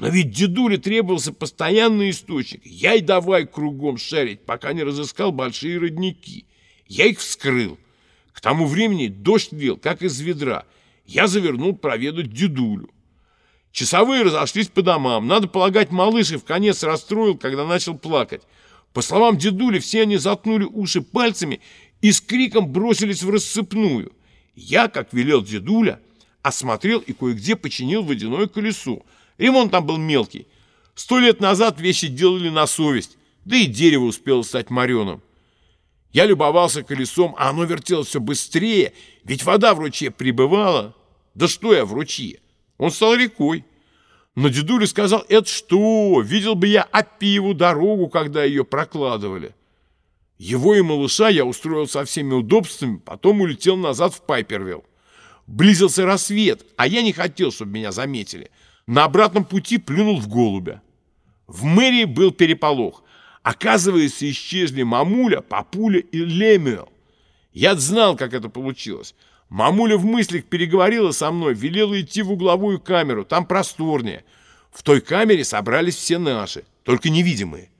Но ведь дедуле требовался постоянный источник. Я и давай кругом шарить, пока не разыскал большие родники. Я их вскрыл. К тому времени дождь лил, как из ведра. Я завернул проведать дедулю. Часовые разошлись по домам. Надо полагать, малыш и в конец расстроил, когда начал плакать. По словам дедули, все они заткнули уши пальцами и с криком бросились в рассыпную. Я, как велел дедуля, осмотрел и кое-где починил водяное колесо. Ремонт там был мелкий. Сто лет назад вещи делали на совесть, да и дерево успело стать мореным. Я любовался колесом, а оно вертелось все быстрее, ведь вода в ручье прибывала. Да что я в ручье? Он стал рекой. Но дедуля сказал, это что? Видел бы я Апиеву дорогу, когда ее прокладывали. Его и малыша я устроил со всеми удобствами, потом улетел назад в Пайпервилл. Близился рассвет, а я не хотел, чтобы меня заметили. На обратном пути плюнул в голубя. В мэрии был переполох. Оказывается, исчезли мамуля, папуля и Лемюэл. Я знал, как это получилось. Мамуля в мыслях переговорила со мной, велела идти в угловую камеру, там просторнее. В той камере собрались все наши, только невидимые.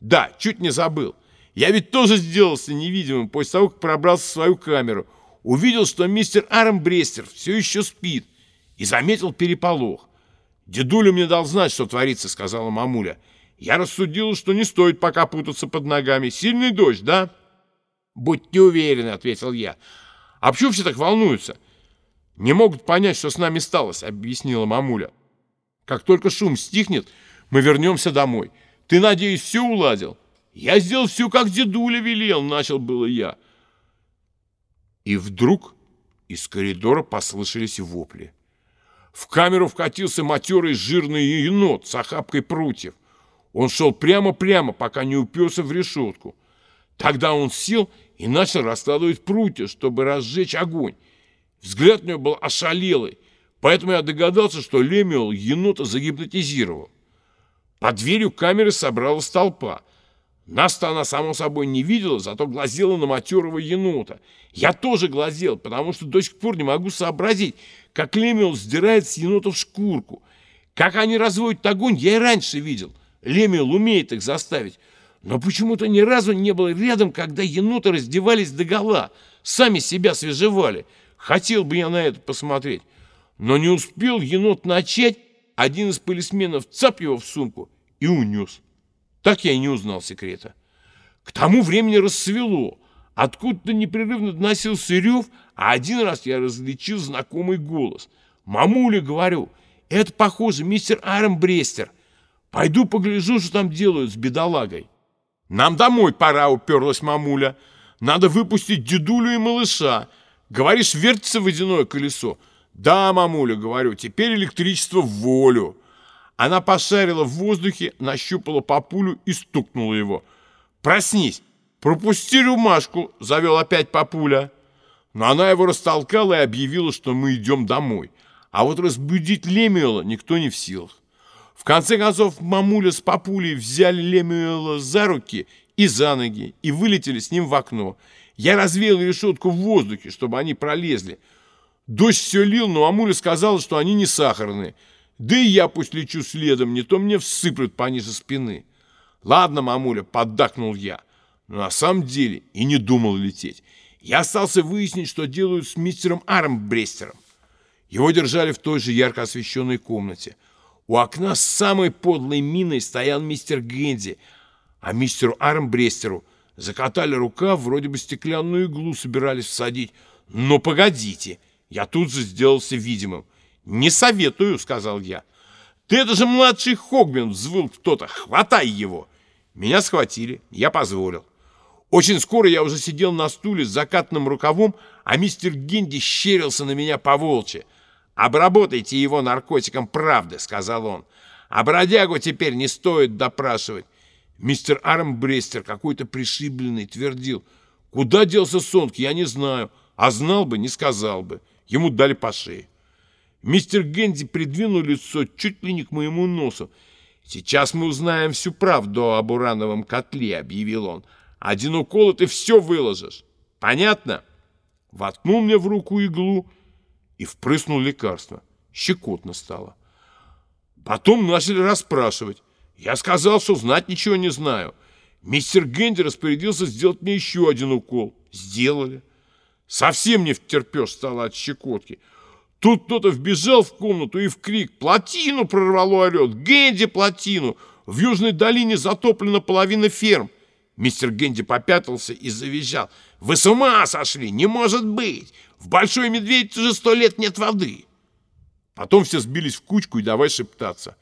Да, чуть не забыл. Я ведь тоже сделался невидимым после того, как пробрался в свою камеру. Увидел, что мистер Армбрестер все еще спит и заметил переполох. «Дедуля мне дал знать, что творится», — сказала мамуля. Я рассудил, что не стоит пока путаться под ногами. Сильный дождь, да? «Будьте уверены», — ответил я. А почему все так волнуются? Не могут понять, что с нами сталось, объяснила мамуля. Как только шум стихнет, мы вернемся домой. Ты, надеюсь, все уладил? Я сделал все, как дедуля велел, начал было я. И вдруг из коридора послышались вопли. В камеру вкатился матерый жирный енот с охапкой прутьев. Он шел прямо-прямо, пока не уперся в решетку. Тогда он сел и начал раскладывать прутья, чтобы разжечь огонь. Взгляд у него был ошалелый, поэтому я догадался, что Лемиол енота загипнотизировал. Под дверью камеры собралась толпа. Нас-то она, само собой, не видела, зато глазела на матерого енота. Я тоже глазел, потому что до сих пор не могу сообразить, как Лемиол сдирает с енотов шкурку. Как они разводят огонь, я и раньше видел. Лемиол умеет их заставить. Но почему-то ни разу не было рядом, когда еноты раздевались догола, сами себя свежевали. Хотел бы я на это посмотреть. Но не успел енот начать, один из полисменов цап его в сумку и унес. Так я и не узнал секрета. К тому времени рассвело. Откуда-то непрерывно доносился рев, а один раз я различил знакомый голос. «Мамуля, — говорю, — это, похоже, мистер Армбрестер. Пойду погляжу, что там делают с бедолагой». «Нам домой пора», — уперлась мамуля. «Надо выпустить дедулю и малыша. Говоришь, вертится водяное колесо?» «Да, мамуля, говорю, теперь электричество в волю». Она пошарила в воздухе, нащупала папулю и стукнула его. «Проснись! Пропусти рюмашку!» — завел опять папуля. Но она его растолкала и объявила, что мы идем домой. А вот разбудить Лемиола никто не в силах. В конце концов, мамуля с папулей взяли Лемюэла за руки и за ноги и вылетели с ним в окно. Я развеял решетку в воздухе, чтобы они пролезли. Дождь все лил, но мамуля сказала, что они не сахарные. Да и я пусть лечу следом, не то мне всыплют пониже спины. Ладно, мамуля, поддакнул я. Но на самом деле и не думал лететь. Я остался выяснить, что делают с мистером Армбрестером. Его держали в той же ярко освещенной комнате – у окна с самой подлой миной стоял мистер Генди, а мистеру Армбрестеру закатали рукав, вроде бы стеклянную иглу собирались всадить. Но погодите, я тут же сделался видимым. «Не советую», — сказал я. «Ты это же младший Хогбин!» — взвыл кто-то. «Хватай его!» Меня схватили, я позволил. Очень скоро я уже сидел на стуле с закатным рукавом, а мистер Генди щерился на меня по волчьи. «Обработайте его наркотиком правды», — сказал он. «А бродягу теперь не стоит допрашивать». Мистер Армбрестер, какой-то пришибленный, твердил. «Куда делся Сонг, я не знаю. А знал бы, не сказал бы. Ему дали по шее». Мистер Генди придвинул лицо чуть ли не к моему носу. «Сейчас мы узнаем всю правду об урановом котле», — объявил он. «Один укол, и ты все выложишь. Понятно?» Воткнул мне в руку иглу и впрыснул лекарство. Щекотно стало. Потом начали расспрашивать. Я сказал, что знать ничего не знаю. Мистер Генди распорядился сделать мне еще один укол. Сделали. Совсем не втерпешь стало от щекотки. Тут кто-то вбежал в комнату и в крик «Плотину прорвало орет! Генди плотину! В Южной долине затоплена половина ферм!» Мистер Генди попятился и завизжал. «Вы с ума сошли! Не может быть! В Большой Медведице уже сто лет нет воды!» Потом все сбились в кучку и давай шептаться.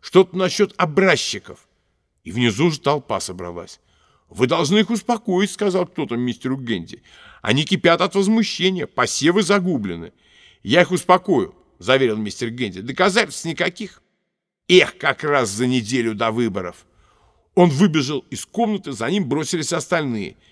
Что-то насчет образчиков. И внизу же толпа собралась. «Вы должны их успокоить», — сказал кто-то мистеру Генди. «Они кипят от возмущения, посевы загублены». «Я их успокою», — заверил мистер Генди. «Доказательств никаких». «Эх, как раз за неделю до выборов». Он выбежал из комнаты, за ним бросились остальные —